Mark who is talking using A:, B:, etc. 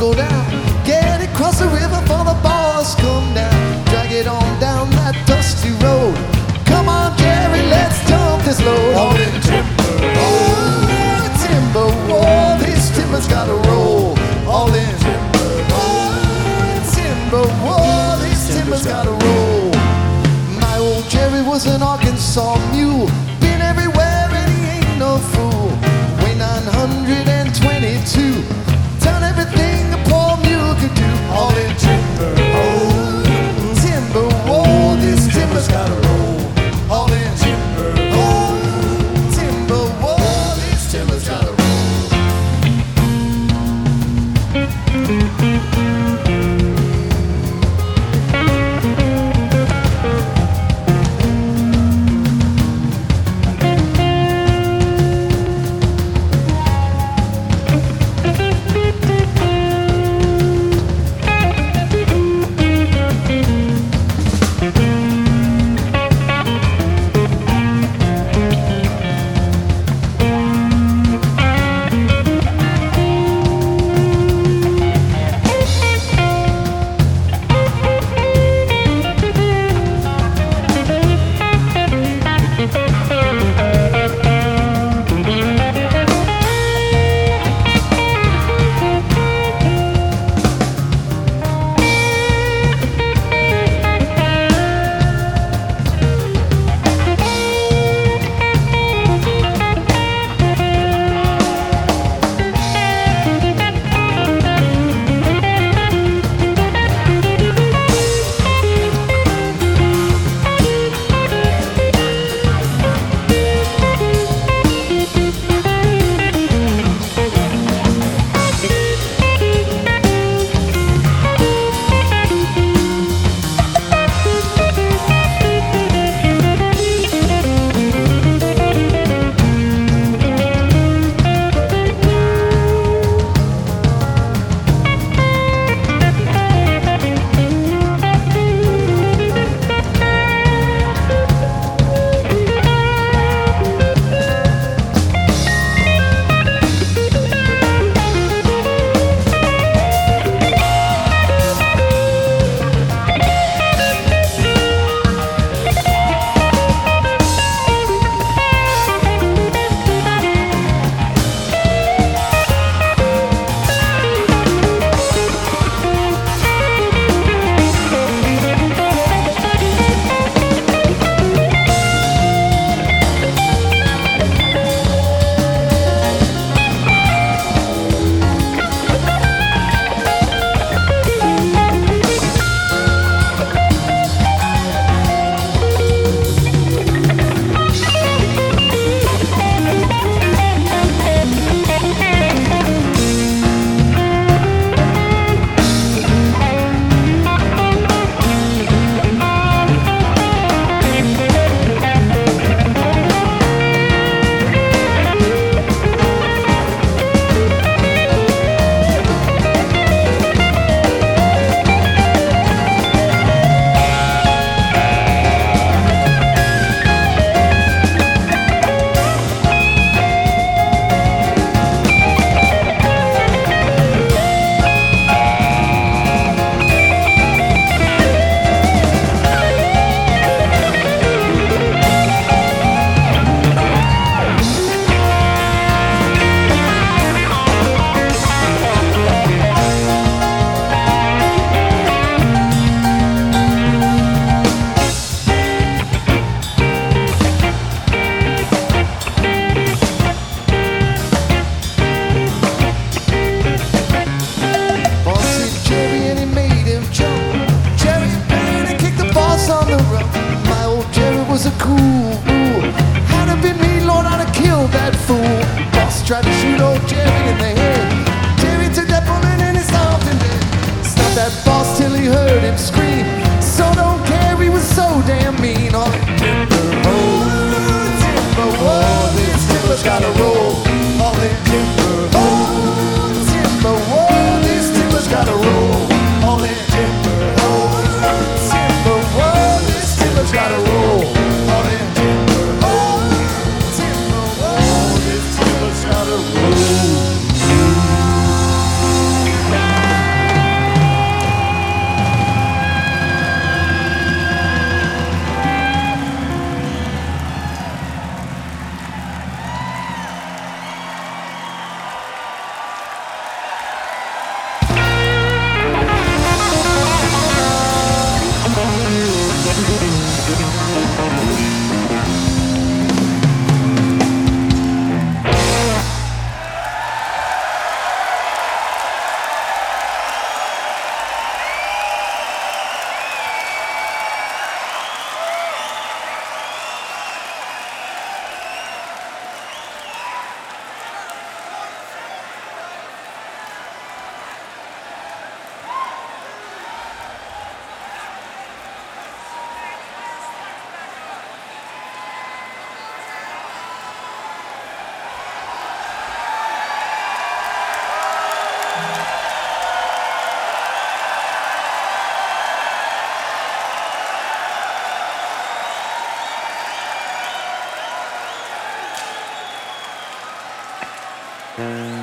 A: go down. Get it across the river for the boss come down. Drag it on down that dusty road. Come on, Jerry, let's dump this load. All in timber. Oh, timber. Whoa, this timber's gotta roll. All in timber. Oh, timber. Whoa, this timber's gotta roll. My old Jerry was an Arkansas mule. Been everywhere and he ain't no fool. Way 922. Tried to shoot old Jerry in the head. Jerry took that bullet and he stomped him dead. Stopped that boss till he heard him scream. So don't care, he was so damn mean. All in timber, oh, timber, whoa, this timber's gotta roll. All in timber,
B: Uh,